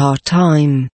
part-time.